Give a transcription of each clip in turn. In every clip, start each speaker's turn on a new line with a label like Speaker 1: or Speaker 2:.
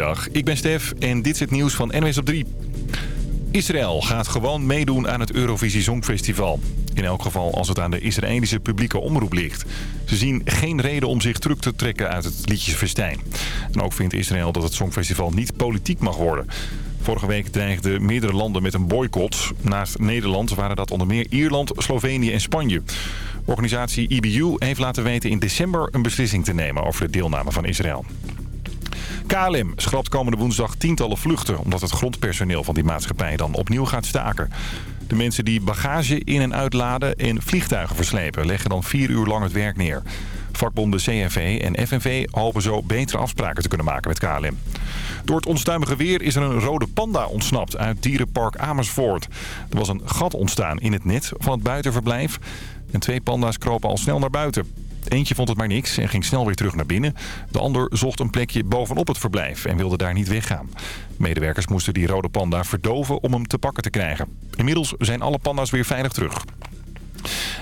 Speaker 1: Goedemiddag, ik ben Stef en dit is het nieuws van NWS op 3. Israël gaat gewoon meedoen aan het Eurovisie Songfestival. In elk geval als het aan de Israëlische publieke omroep ligt. Ze zien geen reden om zich terug te trekken uit het liedjesfestijn. En ook vindt Israël dat het Songfestival niet politiek mag worden. Vorige week dreigden meerdere landen met een boycott. Naast Nederland waren dat onder meer Ierland, Slovenië en Spanje. Organisatie IBU heeft laten weten in december een beslissing te nemen over de deelname van Israël. KLM schrapt komende woensdag tientallen vluchten... omdat het grondpersoneel van die maatschappij dan opnieuw gaat staken. De mensen die bagage in- en uitladen en vliegtuigen verslepen... leggen dan vier uur lang het werk neer. Vakbonden CNV en FNV hopen zo betere afspraken te kunnen maken met KLM. Door het onstuimige weer is er een rode panda ontsnapt uit dierenpark Amersfoort. Er was een gat ontstaan in het net van het buitenverblijf... en twee panda's kropen al snel naar buiten. Eentje vond het maar niks en ging snel weer terug naar binnen. De ander zocht een plekje bovenop het verblijf en wilde daar niet weggaan. Medewerkers moesten die rode panda verdoven om hem te pakken te krijgen. Inmiddels zijn alle panda's weer veilig terug.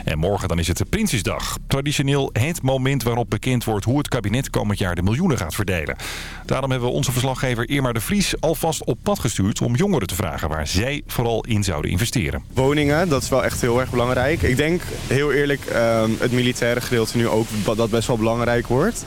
Speaker 1: En morgen dan is het de Prinsjesdag. Traditioneel het moment waarop bekend wordt hoe het kabinet komend jaar de miljoenen gaat verdelen. Daarom hebben we onze verslaggever Irma de Vries alvast op pad gestuurd om jongeren te vragen waar zij vooral in zouden investeren.
Speaker 2: Woningen, dat is wel echt heel erg belangrijk. Ik denk heel eerlijk ehm, het militaire gedeelte nu ook dat best wel belangrijk wordt.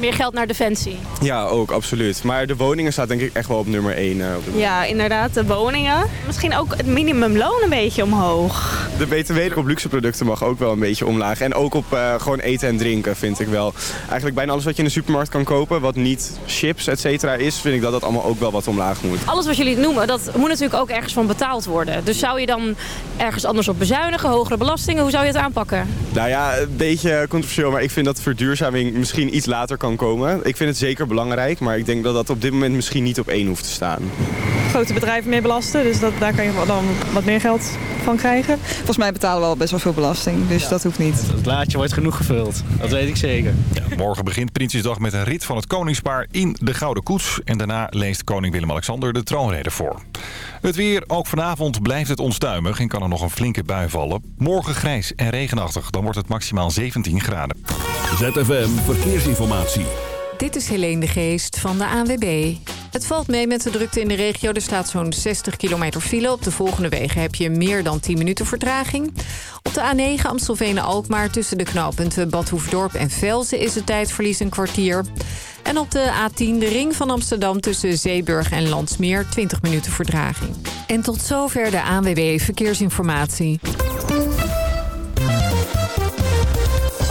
Speaker 3: Meer geld naar defensie.
Speaker 2: Ja, ook absoluut. Maar de woningen staat denk ik echt wel op nummer 1. Uh,
Speaker 3: ja, inderdaad, de woningen. Misschien ook het minimumloon een beetje omhoog.
Speaker 2: De btw op luxe producten mag ook wel een beetje omlaag. En ook op uh, gewoon eten en drinken vind ik wel. Eigenlijk bijna alles wat je in de supermarkt kan kopen, wat niet chips, et cetera is, vind ik dat dat allemaal ook wel wat omlaag moet.
Speaker 3: Alles wat jullie noemen, dat moet natuurlijk ook ergens van betaald worden. Dus zou je dan ergens anders op bezuinigen, hogere belastingen, hoe zou je het aanpakken?
Speaker 2: Nou ja, een beetje controversieel, maar ik vind dat verduurzaming misschien iets later kan komen. Ik vind het zeker belangrijk, maar ik denk dat dat op dit moment misschien niet op één hoeft te staan.
Speaker 4: Grote bedrijven meer belasten, dus dat, daar kan je dan wat meer geld van krijgen.
Speaker 5: Volgens mij betalen we al best wel veel belasting, dus dat hoeft niet.
Speaker 6: Het laadje wordt genoeg gevuld, dat weet ik zeker.
Speaker 1: Ja, morgen begint Prinsjesdag met een rit van het koningspaar in de Gouden Koets. En daarna leest koning Willem-Alexander de troonrede voor. Het weer, ook vanavond blijft het onstuimig en kan er nog een flinke bui vallen. Morgen grijs en regenachtig, dan wordt het maximaal 17 graden.
Speaker 7: ZFM Verkeersinformatie.
Speaker 8: Dit is Helene de Geest van de ANWB. Het valt mee met de drukte in de regio. Er staat zo'n 60 kilometer file. Op de volgende wegen heb je meer dan 10 minuten vertraging. Op de A9 Amstelveen-Alkmaar tussen de knooppunten Badhoefdorp en Velzen... is het tijdverlies een kwartier. En op de A10 de ring van Amsterdam tussen Zeeburg en Landsmeer... 20 minuten vertraging. En tot zover de ANWB Verkeersinformatie.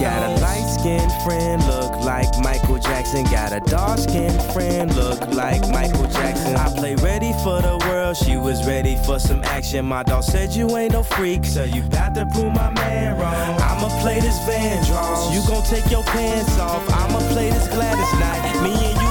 Speaker 9: Got a light skinned friend, look like Michael Jackson. Got a dark skinned friend, look like Michael Jackson. I play ready for the world, she was ready for some action. My dog said you ain't no freak, so you got to prove my man wrong. I'ma play this Van Vandross, you gon' take your pants off. I'ma play this Gladys night, me and you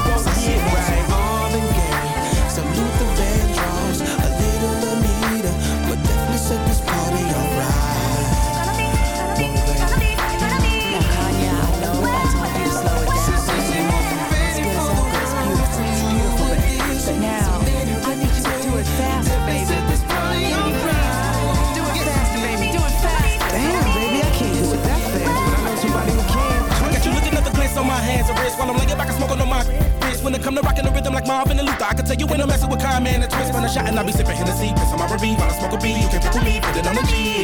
Speaker 10: When it come to rocking the rhythm like Marvin and Luther, I can tell you when I'm messing with Kyle, man, and twist. When I shot and I be sipping Hennessy, on my R&B while I smoke a B. You can't pick with me, put it on the G.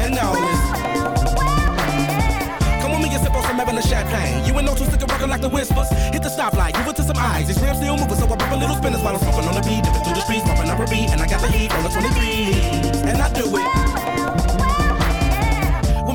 Speaker 10: And now. Come with me and sip on some Evan champagne. You ain't no two stick rockin' like the whispers. Hit the stoplight, give it to some eyes. These rims still moving, so I pop a little spinners while I'm smoking on the beat. Dipping through the streets, bumping up a beat, and I got the heat on the 23. And I do it.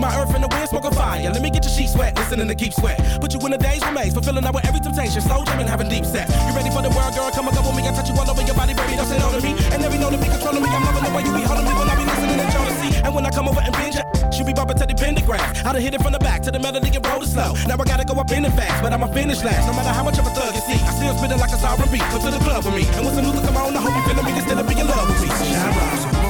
Speaker 10: With my earth and the wind, smoking fire. Let me get your sheets wet, listening to keep sweat. Put you in a daze remains, fulfilling out with every temptation. Slow jamming, having deep sex. You ready for the world, girl? Come and go with me. I touch you all over your body, baby. Don't say no to me. And every know to be controlling me. I'm loving the way you be holding me when I be listening to jealousy. And when I come over and binge she be bumping to the pentagram. I done hit it from the back to the melody and roll it slow. Now I gotta go up in it fast, but I'ma finish last. No matter how much of a thug you see, I still spit it like a sovereign beat. Come to the club with me. And when some music come on, I hope you feeling me. Instead of being in love with me. Shine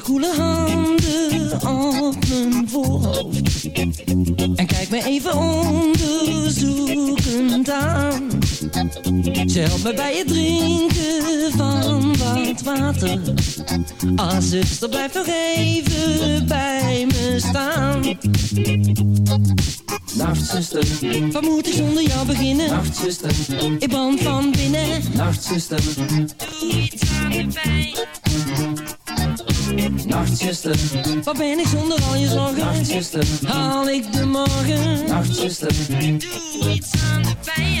Speaker 11: Haar koele handen op mijn voorhoofd. En kijkt me even onderzoekend aan. Ze helpt me bij het drinken van wat water. Ah zuster blijf nog even bij me staan. Nacht zuster, wat moet ik zonder jou beginnen? Nacht zuster, ik brand van binnen. Nacht zuster, doe iets aan de pijn Nachtzuster, wat ben ik zonder al je zorgen? Nachtzuster, haal ik de morgen? Nachtzuster, doe iets aan de pijn.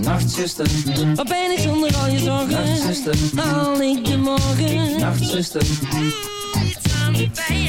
Speaker 11: Nachtzuster, wat ben ik zonder al je zorgen? Nachtzuster, haal ik de morgen? Nachtzuster, iets aan de pijn.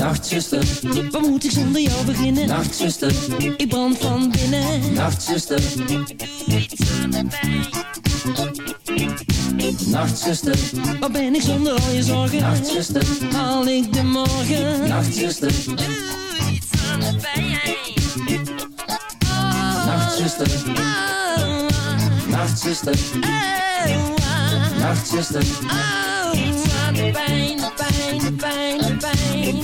Speaker 11: Nachtzuster, wat moet ik zonder jou beginnen? Nachtzuster, ik brand van binnen. Nachtzuster. Nachtzuster, wat ben ik zonder al je zorgen? Nachtzuster, haal ik de morgen? Nachtzuster, doe iets aan de pijn. Nachtzuster, Nachtzuster, Nachtzuster, iets aan de pijn, de pijn, de pijn, de pijn.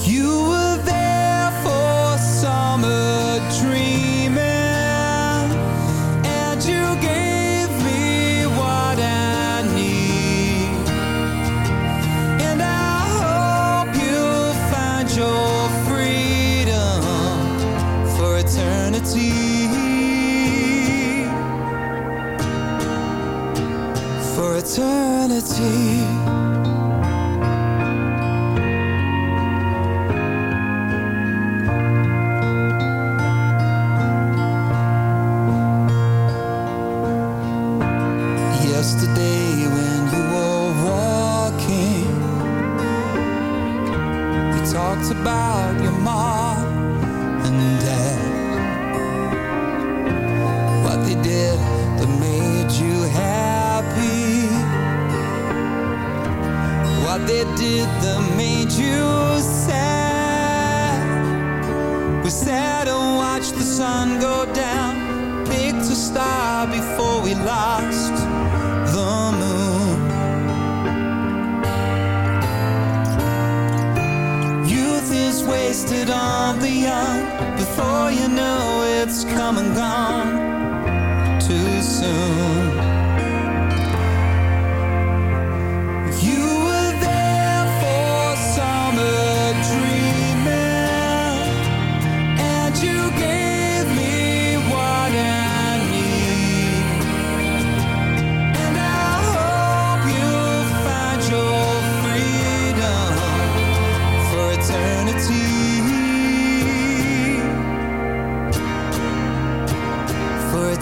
Speaker 12: You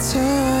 Speaker 7: 在。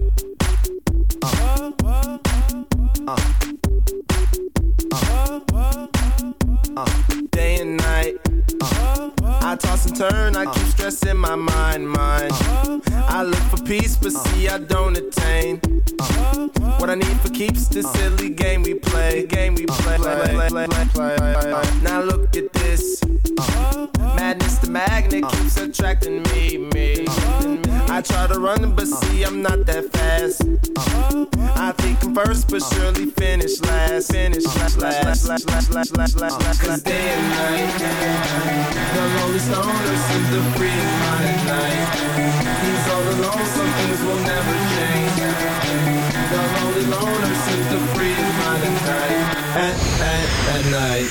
Speaker 13: never seems to free his mind at night. He's all alone, some things will never change. The lonely loner seems to free mind at night. At, at, at night.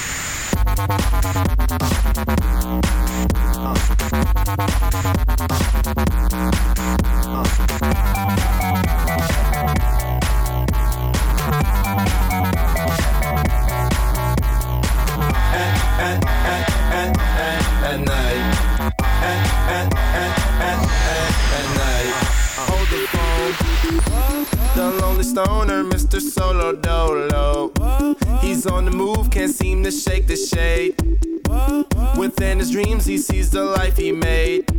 Speaker 13: sees the life he made.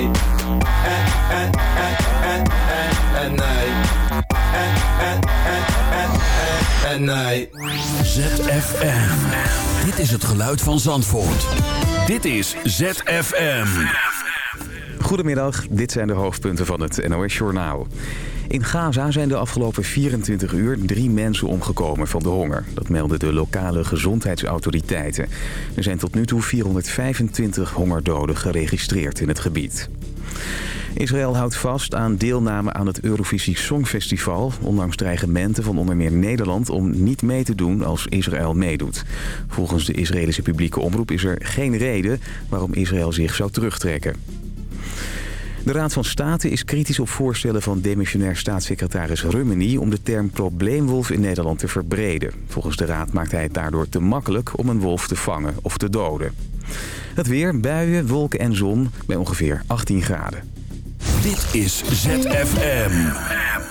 Speaker 13: nee. En, en, en, en, en, en nee. En, en, en, en, en, en nee.
Speaker 7: ZFM. Dit is het geluid van Zandvoort. Dit is ZFM.
Speaker 14: Goedemiddag, dit zijn de hoofdpunten van het NOS-journaal. In Gaza zijn de afgelopen 24 uur drie mensen omgekomen van de honger. Dat melden de lokale gezondheidsautoriteiten. Er zijn tot nu toe 425 hongerdoden geregistreerd in het gebied. Israël houdt vast aan deelname aan het Eurovisie Songfestival... ondanks dreigementen van onder meer Nederland om niet mee te doen als Israël meedoet. Volgens de Israëlische publieke omroep is er geen reden waarom Israël zich zou terugtrekken. De Raad van State is kritisch op voorstellen van demissionair staatssecretaris Rummeny... om de term probleemwolf in Nederland te verbreden. Volgens de Raad maakt hij het daardoor te makkelijk om een wolf te vangen of te doden. Het weer, buien, wolken en zon bij ongeveer 18 graden.
Speaker 7: Dit is ZFM.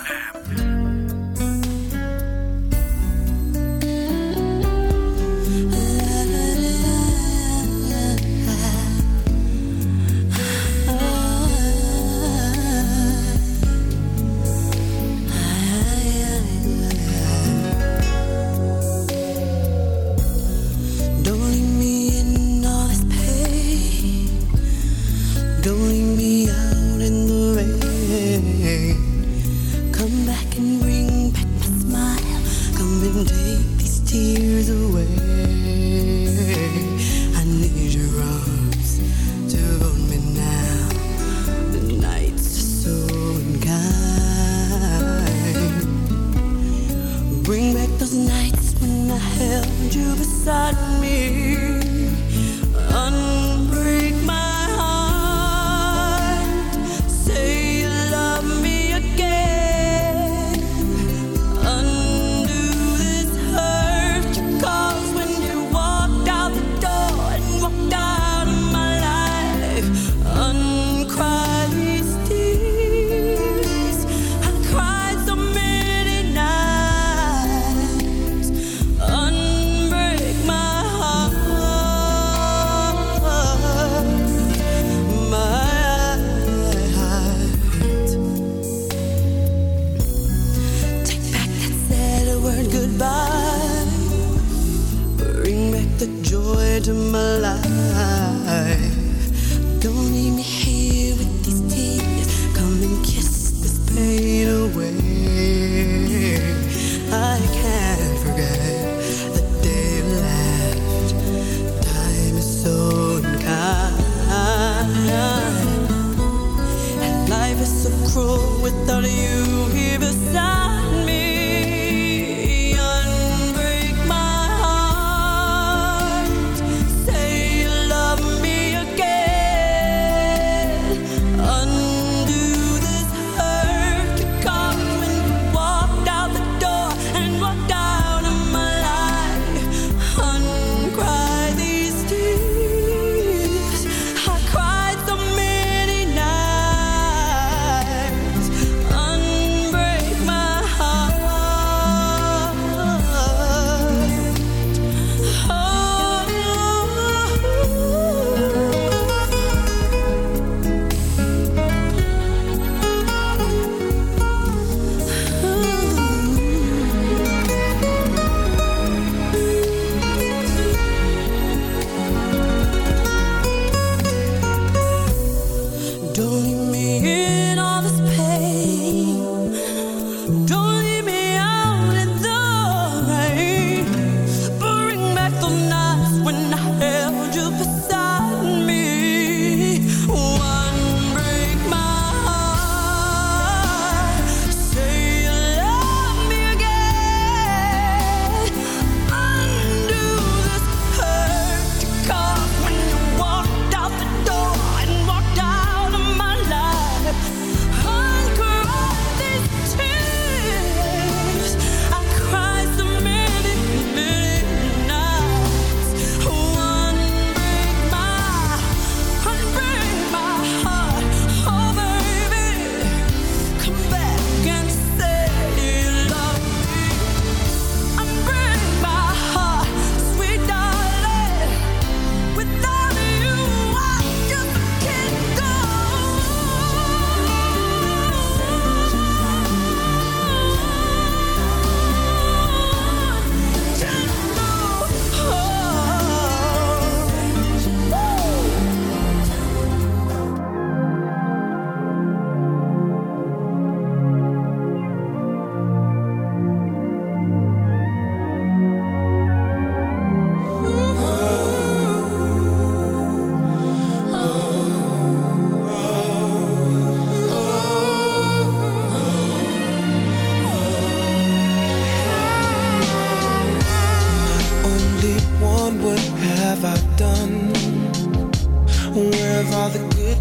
Speaker 15: held you beside me.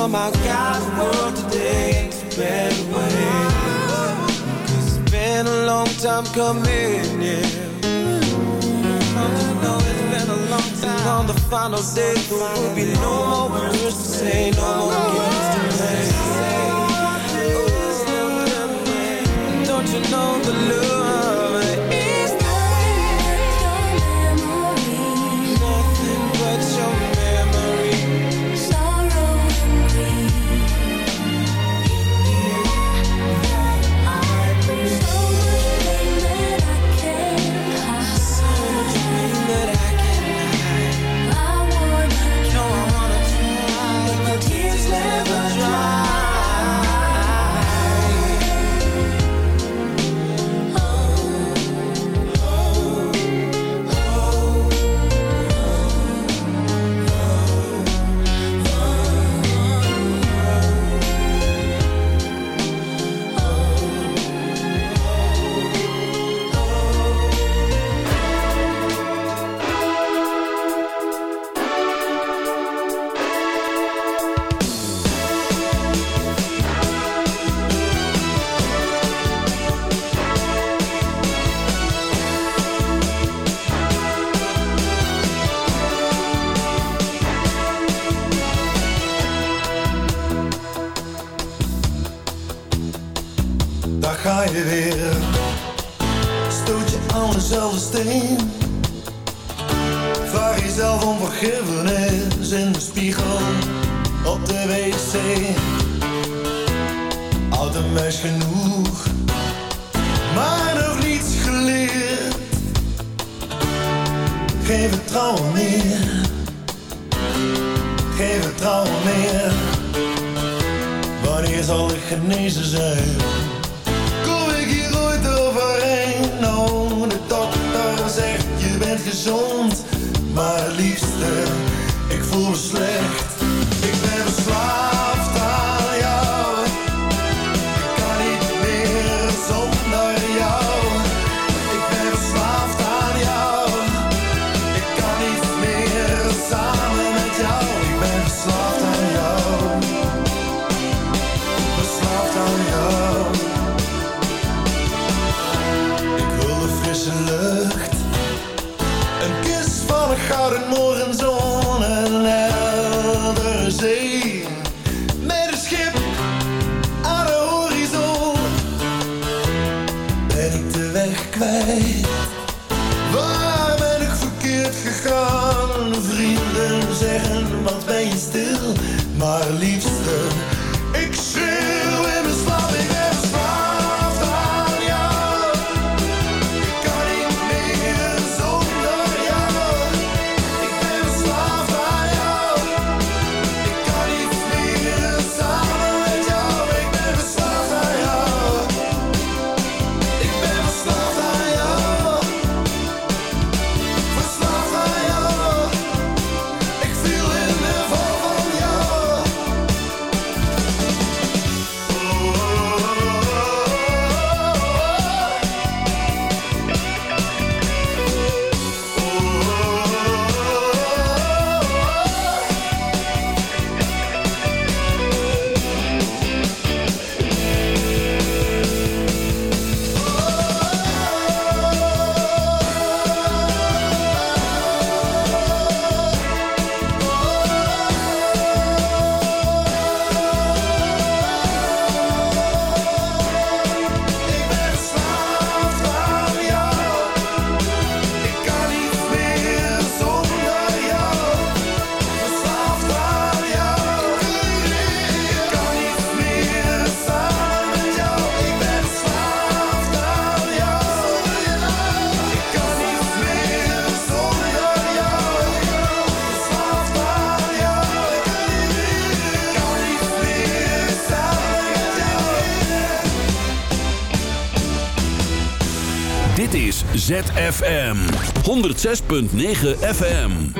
Speaker 16: Somehow guide the world today a better way. Cause it's been a long time coming, yeah. I know it's been a long time. And on the final day, there will be no more words to say, no more games to play. Oh, Don't you know the love
Speaker 17: ga je weer. Stoot je aan dezelfde steen. Vraag jezelf om vergiffenis in de spiegel op de wc. Oud en wijs genoeg, maar nog niets geleerd. Geen vertrouwen meer, geen vertrouwen meer. Wanneer zal ik genezen zijn? Maar liefste, ik voel me slecht
Speaker 7: FM 106.9 FM.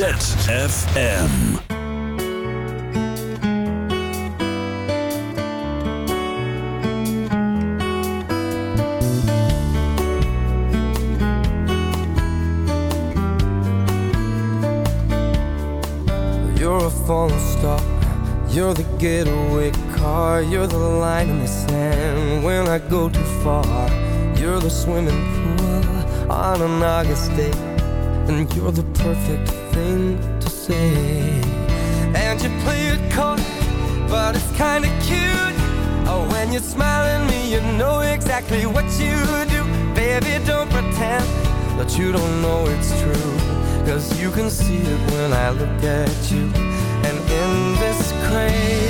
Speaker 7: ZFM.
Speaker 16: You're a falling star. You're the getaway car. You're the line in the sand when I go too far. You're the swimming pool on an August day. And you're the perfect thing to say. And you play it coy, but it's kinda cute. Oh, when you smile at me, you know exactly what you do. Baby, don't pretend that you don't know it's true. Cause you can see it when I look at you. And in this crazy